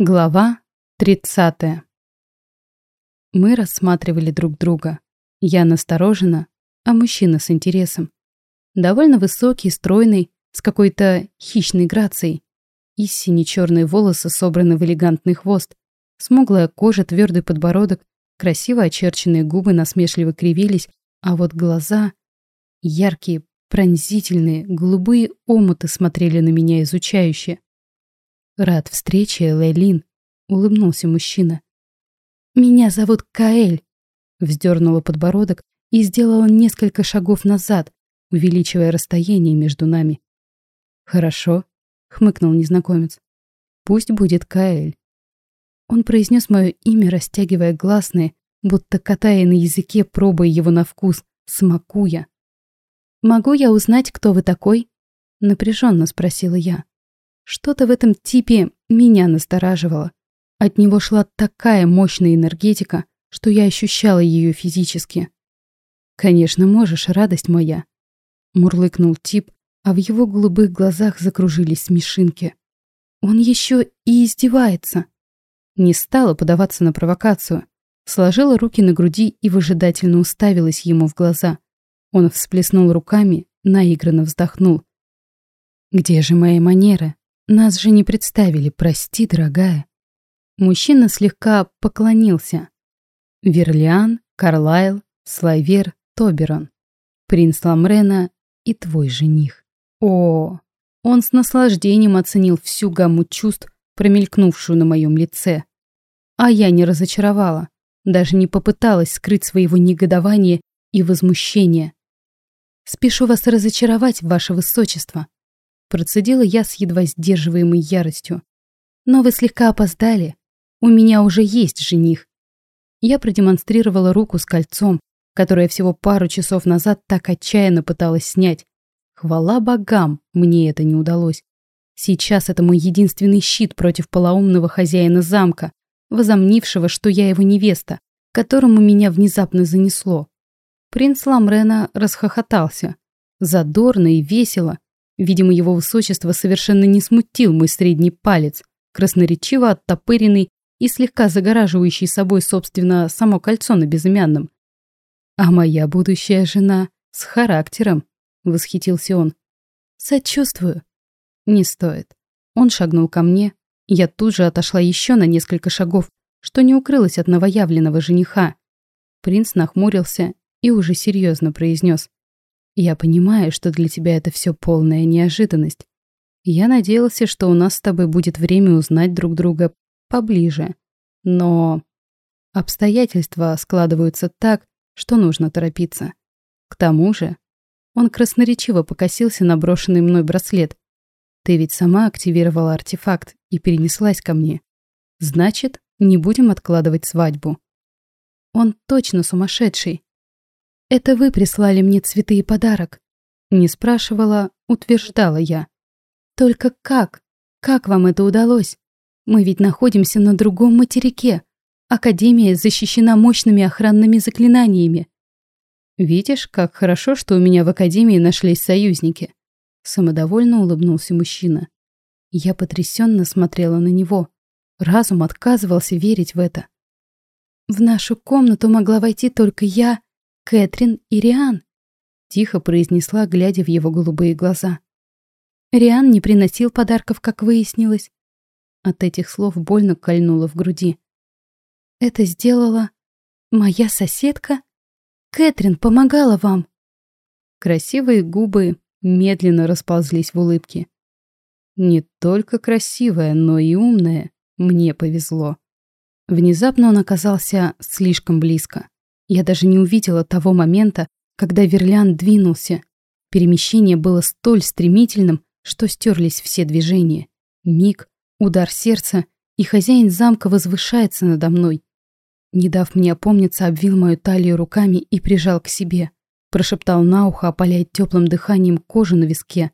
Глава 30. Мы рассматривали друг друга. Я настороженно, а мужчина с интересом. Довольно высокий, стройный, с какой-то хищной грацией. И сине-черные волосы собраны в элегантный хвост. Смуглая кожа, твердый подбородок, красиво очерченные губы насмешливо кривились, а вот глаза, яркие, пронзительные, голубые омуты смотрели на меня изучающе. «Рад встрече, Лейлин», — улыбнулся мужчина. «Меня зовут Каэль», — вздернула подбородок и сделала несколько шагов назад, увеличивая расстояние между нами. «Хорошо», — хмыкнул незнакомец. «Пусть будет Каэль». Он произнес мое имя, растягивая гласные, будто катая на языке, пробуя его на вкус, смакуя. «Могу я узнать, кто вы такой?» — напряженно спросила я. Что-то в этом типе меня настораживало. От него шла такая мощная энергетика, что я ощущала ее физически. «Конечно, можешь, радость моя», — мурлыкнул тип, а в его голубых глазах закружились смешинки. «Он еще и издевается». Не стала подаваться на провокацию, сложила руки на груди и выжидательно уставилась ему в глаза. Он всплеснул руками, наигранно вздохнул. «Где же мои манеры?» Нас же не представили, прости, дорогая. Мужчина слегка поклонился. Верлиан, Карлайл, Слайвер, Тоберон. Принц Ламрена и твой жених. О, он с наслаждением оценил всю гамму чувств, промелькнувшую на моем лице. А я не разочаровала, даже не попыталась скрыть своего негодования и возмущения. «Спешу вас разочаровать, ваше высочество», Процедила я с едва сдерживаемой яростью. «Но вы слегка опоздали. У меня уже есть жених». Я продемонстрировала руку с кольцом, которое всего пару часов назад так отчаянно пыталась снять. Хвала богам, мне это не удалось. Сейчас это мой единственный щит против полоумного хозяина замка, возомнившего, что я его невеста, которому меня внезапно занесло. Принц Ламрена расхохотался. Задорно и весело, Видимо, его высочество совершенно не смутил мой средний палец, красноречиво оттопыренный и слегка загораживающий собой, собственно, само кольцо на безымянном. «А моя будущая жена с характером», — восхитился он. «Сочувствую». «Не стоит». Он шагнул ко мне. Я тут же отошла еще на несколько шагов, что не укрылось от новоявленного жениха. Принц нахмурился и уже серьезно произнес. Я понимаю, что для тебя это все полная неожиданность. Я надеялся, что у нас с тобой будет время узнать друг друга поближе. Но обстоятельства складываются так, что нужно торопиться. К тому же, он красноречиво покосился на брошенный мной браслет. Ты ведь сама активировала артефакт и перенеслась ко мне. Значит, не будем откладывать свадьбу. Он точно сумасшедший. «Это вы прислали мне цветы и подарок?» Не спрашивала, утверждала я. «Только как? Как вам это удалось? Мы ведь находимся на другом материке. Академия защищена мощными охранными заклинаниями. Видишь, как хорошо, что у меня в Академии нашлись союзники?» Самодовольно улыбнулся мужчина. Я потрясенно смотрела на него. Разум отказывался верить в это. В нашу комнату могла войти только я Кэтрин и Риан», — тихо произнесла, глядя в его голубые глаза. Риан не приносил подарков, как выяснилось. От этих слов больно кольнуло в груди. «Это сделала моя соседка? Кэтрин помогала вам!» Красивые губы медленно расползлись в улыбке. «Не только красивая, но и умная. Мне повезло». Внезапно он оказался слишком близко. Я даже не увидела того момента, когда Верлян двинулся. Перемещение было столь стремительным, что стерлись все движения. Миг, удар сердца, и хозяин замка возвышается надо мной. Не дав мне опомниться, обвил мою талию руками и прижал к себе. Прошептал на ухо, опаляя теплым дыханием кожу на виске.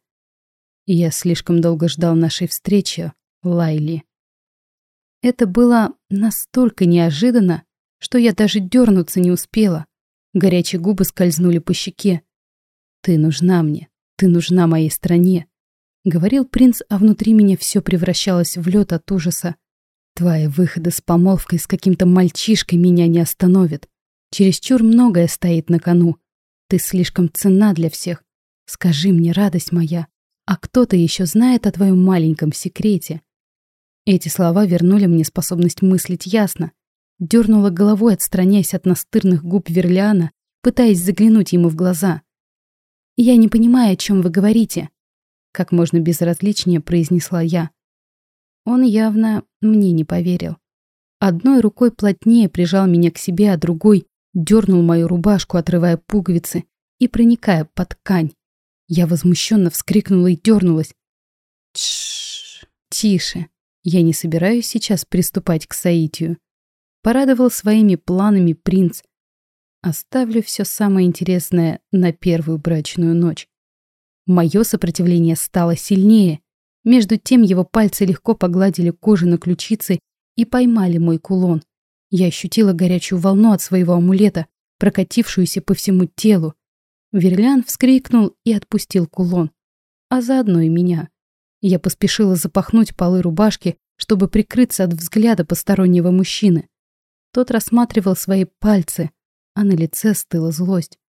Я слишком долго ждал нашей встречи, Лайли. Это было настолько неожиданно, что я даже дернуться не успела. Горячие губы скользнули по щеке. «Ты нужна мне, ты нужна моей стране», — говорил принц, а внутри меня все превращалось в лед от ужаса. Твои выходы с помолвкой с каким-то мальчишкой меня не остановят. Чересчур многое стоит на кону. Ты слишком ценна для всех. Скажи мне, радость моя, а кто-то еще знает о твоем маленьком секрете?» Эти слова вернули мне способность мыслить ясно. Дернула головой, отстраняясь от настырных губ Верлиана, пытаясь заглянуть ему в глаза. «Я не понимаю, о чем вы говорите», — как можно безразличнее произнесла я. Он явно мне не поверил. Одной рукой плотнее прижал меня к себе, а другой дернул мою рубашку, отрывая пуговицы и проникая под ткань. Я возмущенно вскрикнула и дернулась. Тш, тише. Я не собираюсь сейчас приступать к соитию. Порадовал своими планами принц. Оставлю все самое интересное на первую брачную ночь. Мое сопротивление стало сильнее. Между тем его пальцы легко погладили кожу на ключице и поймали мой кулон. Я ощутила горячую волну от своего амулета, прокатившуюся по всему телу. Верлян вскрикнул и отпустил кулон, а заодно и меня. Я поспешила запахнуть полы рубашки, чтобы прикрыться от взгляда постороннего мужчины. Тот рассматривал свои пальцы, а на лице стыла злость.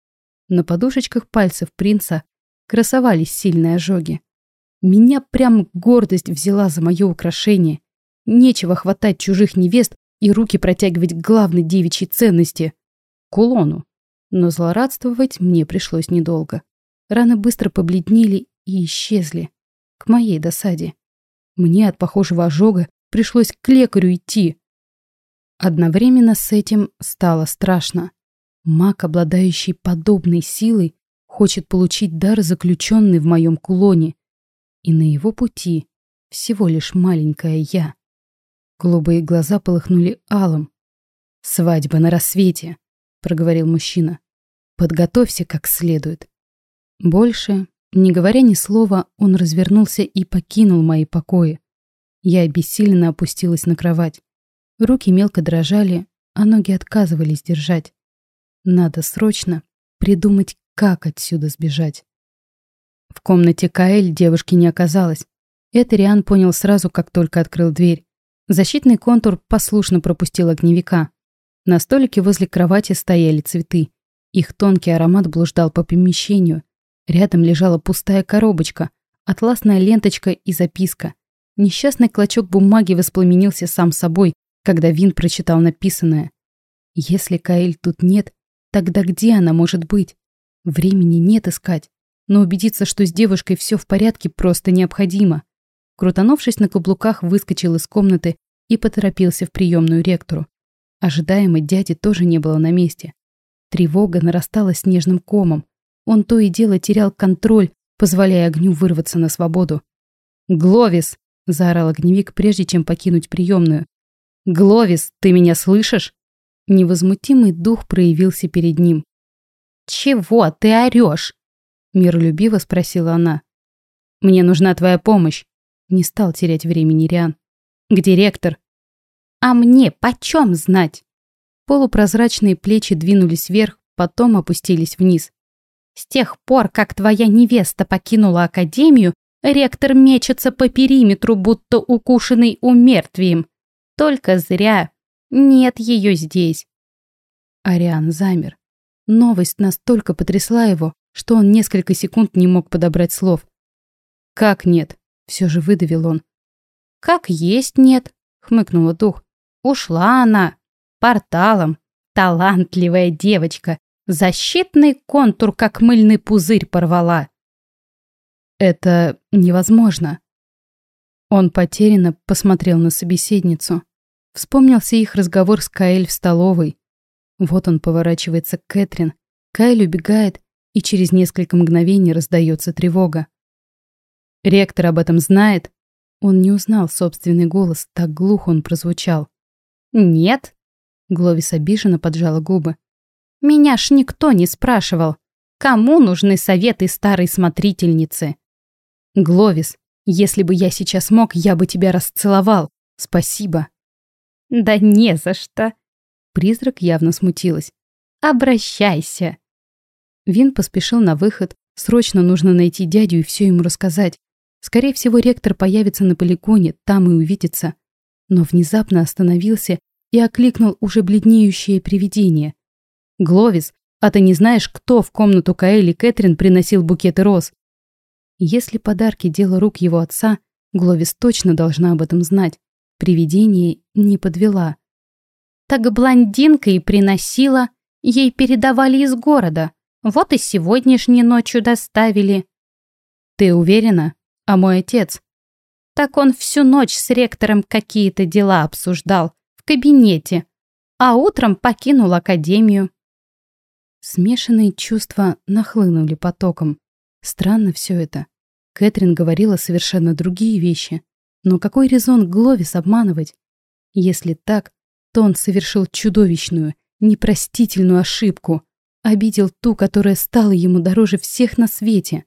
На подушечках пальцев принца красовались сильные ожоги. Меня прям гордость взяла за мое украшение. Нечего хватать чужих невест и руки протягивать к главной девичьей ценности — кулону. Но злорадствовать мне пришлось недолго. Раны быстро побледнели и исчезли. К моей досаде. Мне от похожего ожога пришлось к лекарю идти. Одновременно с этим стало страшно. Маг, обладающий подобной силой, хочет получить дар, заключенный в моем кулоне, и на его пути всего лишь маленькая я. Голубые глаза полыхнули алым. «Свадьба на рассвете», — проговорил мужчина. «Подготовься как следует». Больше, не говоря ни слова, он развернулся и покинул мои покои. Я обессиленно опустилась на кровать. Руки мелко дрожали, а ноги отказывались держать. Надо срочно придумать, как отсюда сбежать. В комнате Каэль девушки не оказалось. Это Риан понял сразу, как только открыл дверь. Защитный контур послушно пропустил огневика. На столике возле кровати стояли цветы. Их тонкий аромат блуждал по помещению. Рядом лежала пустая коробочка, атласная ленточка и записка. Несчастный клочок бумаги воспламенился сам собой, когда Вин прочитал написанное. Если Каэль тут нет, тогда где она может быть? Времени нет искать но убедиться, что с девушкой все в порядке, просто необходимо. Крутанувшись на каблуках, выскочил из комнаты и поторопился в приемную ректору. Ожидаемо дяди тоже не было на месте. Тревога нарастала снежным комом. Он то и дело терял контроль, позволяя огню вырваться на свободу. «Гловис!» – заорал огневик, прежде чем покинуть приемную. «Гловис, ты меня слышишь?» Невозмутимый дух проявился перед ним. «Чего ты орешь?» Миролюбиво спросила она. «Мне нужна твоя помощь». Не стал терять времени Риан. «Где ректор?» «А мне почем знать?» Полупрозрачные плечи двинулись вверх, потом опустились вниз. «С тех пор, как твоя невеста покинула академию, ректор мечется по периметру, будто укушенный умертвием. Только зря. Нет ее здесь». Ариан замер. Новость настолько потрясла его, что он несколько секунд не мог подобрать слов. «Как нет?» — все же выдавил он. «Как есть нет», — хмыкнула дух. «Ушла она. Порталом. Талантливая девочка. Защитный контур, как мыльный пузырь, порвала». «Это невозможно». Он потерянно посмотрел на собеседницу. Вспомнился их разговор с Каэль в столовой. Вот он поворачивается к Кэтрин. Каэль убегает, и через несколько мгновений раздается тревога. Ректор об этом знает? Он не узнал собственный голос, так глухо он прозвучал. «Нет?» Гловис обиженно поджала губы. «Меня ж никто не спрашивал. Кому нужны советы старой смотрительницы?» «Гловис, если бы я сейчас мог, я бы тебя расцеловал. Спасибо». «Да не за что». Призрак явно смутилась. «Обращайся». Вин поспешил на выход. Срочно нужно найти дядю и все ему рассказать. Скорее всего, ректор появится на полигоне, там и увидится. но внезапно остановился и окликнул уже бледнеющее привидение. «Гловис, а ты не знаешь, кто в комнату Каэли Кэтрин приносил букеты роз?» Если подарки – дело рук его отца, Гловис точно должна об этом знать. Привидение не подвела. Так блондинка и приносила, ей передавали из города. Вот и сегодняшней ночью доставили. Ты уверена? А мой отец? Так он всю ночь с ректором какие-то дела обсуждал в кабинете, а утром покинул академию. Смешанные чувства нахлынули потоком. Странно все это. Кэтрин говорила совершенно другие вещи. Но какой резон Гловис обманывать? Если так, то он совершил чудовищную, непростительную ошибку, обидел ту, которая стала ему дороже всех на свете.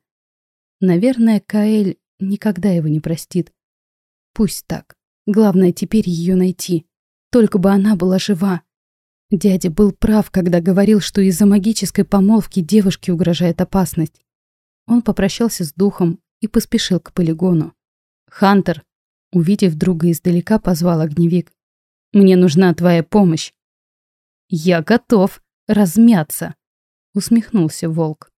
Наверное, Каэль никогда его не простит. Пусть так. Главное теперь ее найти. Только бы она была жива. Дядя был прав, когда говорил, что из-за магической помолвки девушке угрожает опасность. Он попрощался с духом и поспешил к полигону. «Хантер!» Увидев друга издалека, позвал огневик. «Мне нужна твоя помощь». «Я готов размяться!» Усмехнулся волк.